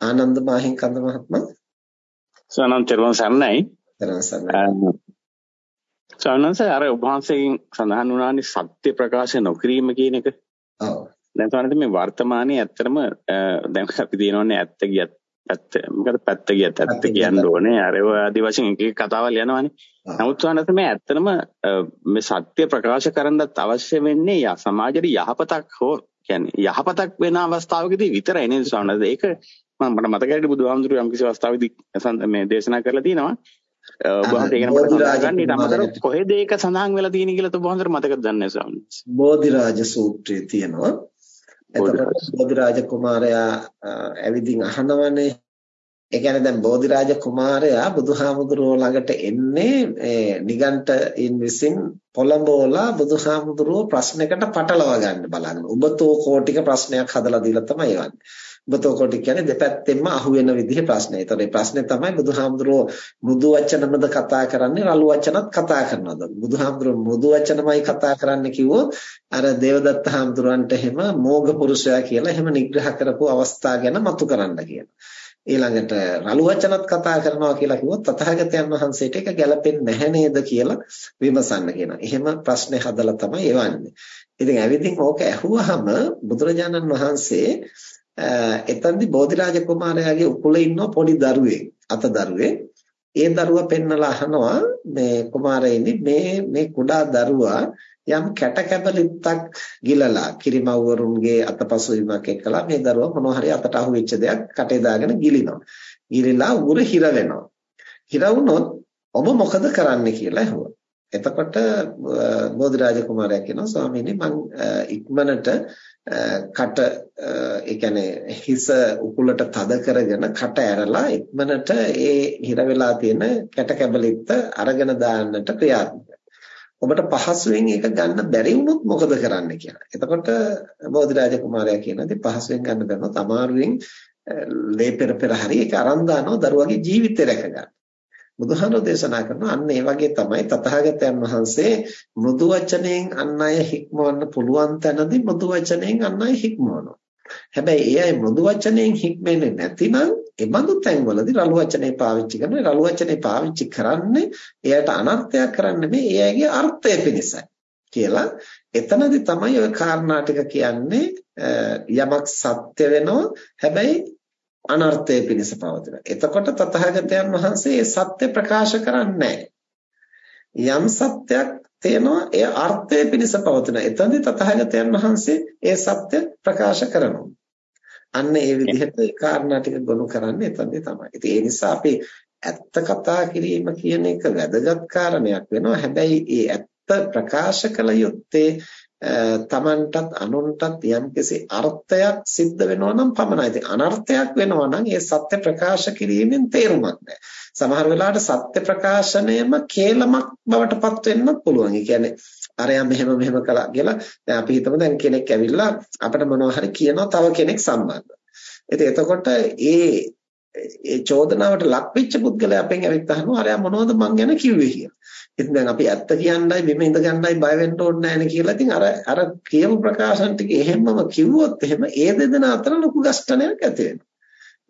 ආනන්ද මාහිම්කන්ද මහත්මයා සනන් තෙරුවන් සරණයි. තෙරුවන් සරණයි. සනන්ස අර ඔබ වහන්සේගෙන් සඳහන් වුණානේ සත්‍ය ප්‍රකාශ නොකිරීම කියන එක. ඔව්. දැන් සමහරවිට මේ වර්තමානයේ ඇත්තටම දැන් අපි දිනවන්නේ ඇත්ත ගියත් ඇත්ත මොකද පැත්ත ගියත් ඇත්ත කියන්න ඕනේ අර ආදි වශයෙන් එක එක කතාවල් යනවානේ. නමුත් සනන්ස මේ ඇත්තටම මේ සත්‍ය ප්‍රකාශ කරන්නත් අවශ්‍ය වෙන්නේ සමාජයේ යහපතක් හෝ කියන්නේ යහපතක් වෙන අවස්ථාවකදී විතරයි නේද ස්වාමීනි. ඒක මම මට මතකයි බුදුහාමුදුරුවෝ යම් කිසි අවස්ථාවකදී මේ දේශනා කරලා තියෙනවා. ඔබ වහන්සේ ඒක මට සඳහන් ඊට අමතරව කොහෙද ඒක සඳහන් වෙලා තියෙන්නේ කියලා ඔබ වහන්සේට මතකද දන්නේ ස්වාමීනි. බෝධිරාජ සූත්‍රයේ තියෙනවා. එතකොට බෝධිරාජ කුමාරයා ඇවිදින් අහනවනේ ඒ කියන්නේ දැන් බෝධිරාජ කුමාරයා බුදුහාමුදුරුවෝ ළඟට එන්නේ මේ නිගණ්ඨයින් විසින් පොළඹවලා බුදුහාමුදුරුවෝ ප්‍රශ්නයකට පටලවා ගන්න බලන්න. උබතෝ කෝටික ප්‍රශ්නයක් හදලා දීලා තමයි යන්නේ. උබතෝ කෝටික කියන්නේ දෙපැත්තෙන්ම අහුවෙන විදිහේ ප්‍රශ්නය. ඒතකොට මේ ප්‍රශ්නේ තමයි බුදුහාමුදුරුවෝ මෘදු වචනමද කතා කරන්නේ රළු වචනත් කතා කරනවද? බුදුහාමුදුරුවෝ මෘදු වචනමයි කතා කරන්න කිව්වොත් අර දේවදත්ත හාමුදුරන්ට එහෙම මෝග පුරුෂයා කියලා එහෙම නිග්‍රහ කරපු අවස්ථා ගැන මතු කරන්න කියනවා. ඊළඟට රළු වචනත් කතා කරනවා කියලා කිව්වොත් තථාගතයන් වහන්සේට ඒක ගැළපෙන්නේ නැහැ නේද කියලා විමසන්න කියනවා. එහෙම ප්‍රශ්නේ හදලා තමයි එවන්නේ. ඉතින් ඇවිදින් ඕක ඇහුවාම බුදුරජාණන් වහන්සේ එතනදි බෝධිරාජ කුමාරයාගේ උකුලේ ඉන්න පොඩි දරුවෙක් අත දරුවෙක් ඒ දරුවා පෙන්නලා අහනවා මේ කුමාරයෙනි මේ මේ කුඩා දරුවා යම් කැට කැබලිත්තක් ගිලලා කිරිමව්වරුන්ගේ අතපසුවීමක් එක්කලා මේ දරුවා මොනවා හරි අතට අහු වෙච්ච දෙයක් කටේ දාගෙන ගිලිනවා. ගිලිලා උගුර හිර වෙනවා. හිර වුණොත් ඔබ මොකද කරන්නේ කියලා ඇහුවා. එතකොට බෝධිරාජ කුමාරයා කියනවා ස්වාමීනි මං ඉක්මනට කට ඒ කියන්නේ හිස උකුලට තද කරගෙන කට ඇරලා ඉක්මනට ඒ හිර වෙලා තියෙන කැට කැබලිත්ත අරගෙන දාන්නට ක්‍රියාත්මක ඔබට පහසුවෙන් ඒක ගන්න බැරි වුණොත් මොකද කරන්න කියලා. එතකොට බෝධිරාජ කුමාරයා කියනවා ඉතින් පහසුවෙන් ගන්න බැරුණොත් අමාරුවෙන් ලේ පෙර පෙර හරි ඒක අරන් දානවා දරුවගේ ජීවිතය රැක ගන්න. බුදුහාමුදුරෝ දේශනා කරනවා අන්න ඒ වගේ තමයි තථාගතයන් වහන්සේ මෘදු වචනයෙන් අන් අය හික්මවන්න පුළුවන් තැනදී මෘදු වචනයෙන් අන් අය හික්මවනවා. හැබැයි ඒ අය මෘදු වචනයෙන් හික්මෙන්නේ නැතිනම් ඒ බඳු තැන්වලදී රළු වචනේ පාවිච්චි කරනවා. රළු වචනේ පාවිච්චි කරන්නේ එයාට අනර්ථයක් කරන්නේ නෙමෙයි එයාගේ අර්ථය පිණිසයි කියලා. එතනදී තමයි ওই කාරණා ටික කියන්නේ යමක් සත්‍ය වෙනවා. හැබැයි අනර්ථය පිණිස පවතින. එතකොට තථාගතයන් වහන්සේ ඒ සත්‍ය ප්‍රකාශ කරන්නේ යම් සත්‍යයක් තේනවා ඒ අර්ථය පිණිස පවතින. එතනදී තථාගතයන් වහන්සේ ඒ සත්‍ය ප්‍රකාශ කරනවා. අන්න ඒ විදිහට ඒ කාරණා ටික ගොනු කරන්නේ එතනදී තමයි. ඉතින් ඒ නිසා අපි ඇත්ත කතා කිරීම කියන එක වැදගත් කාරණයක් වෙනවා. හැබැයි ඒ ඇත්ත ප්‍රකාශ කළ යුත්තේ තමන්ටත් අනුන්ටත් යම්කිසි අර්ථයක් සිද්ධ වෙනවා නම් පමණයි. ඉතින් අනර්ථයක් වෙනවා නම් ඒ සත්‍ය ප්‍රකාශ කිරීමෙන් තේරුමක් නැහැ. සමහර වෙලාවට සත්‍ය ප්‍රකාශනයම කේලමක් බවට පත් වෙන්නත් පුළුවන්. ඒ කියන්නේ අරයා මෙහෙම මෙහෙම කළා කියලා දැන් අපි හිතමු දැන් කෙනෙක් ඇවිල්ලා අපිට මොනවා හරි කියනවා තව කෙනෙක් සම්බන්ධව. ඉතින් එතකොට ඒ ඒ චෝදනාවට ලක් වෙච්ච පුද්ගලයා අපෙන් ඇවිත් අහනවා අරයා මොනවද මං ගැන කිව්වේ කියලා. ඉතින් දැන් අපි ඇත්ත කියන්නයි බිම ඉඳ ගන්නයි බය වෙන්න ඕනේ නැහැ කියලා. ඉතින් අර අර කියමු ප්‍රකාශන ටික එහෙමම කිව්වොත් එහෙම ඒ දෙදෙනා අතර ලොකු ගැටණයක් ඇති වෙනවා.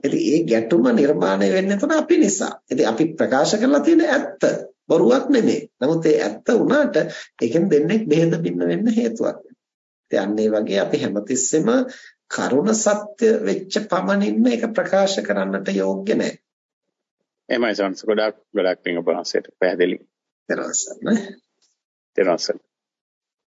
ඉතින් ඒ ගැටුම නිර්මාණය වෙන්නේ එතන අපි නිසා. ඉතින් අපි ප්‍රකාශ කරලා තියෙන ඇත්ත බොරුවක් නෙමෙයි. නමුත් ඒ ඇත්ත වුණාට ඒකෙන් දෙන්නේ බෙහෙත බින්න වෙන්න හේතුවක් වෙනවා. ඒ වගේ අපි හැමතිස්සෙම කරුණ සත්‍ය වෙච්ච පමණින්ම ඒක ප්‍රකාශ කරන්නට යෝග්‍ය නැහැ. එමයි සංස් ගොඩක් ගොඩක් පිං ඔබ වහන්සේට පැහැදිලි. දරවසන්න. දරවසන්න.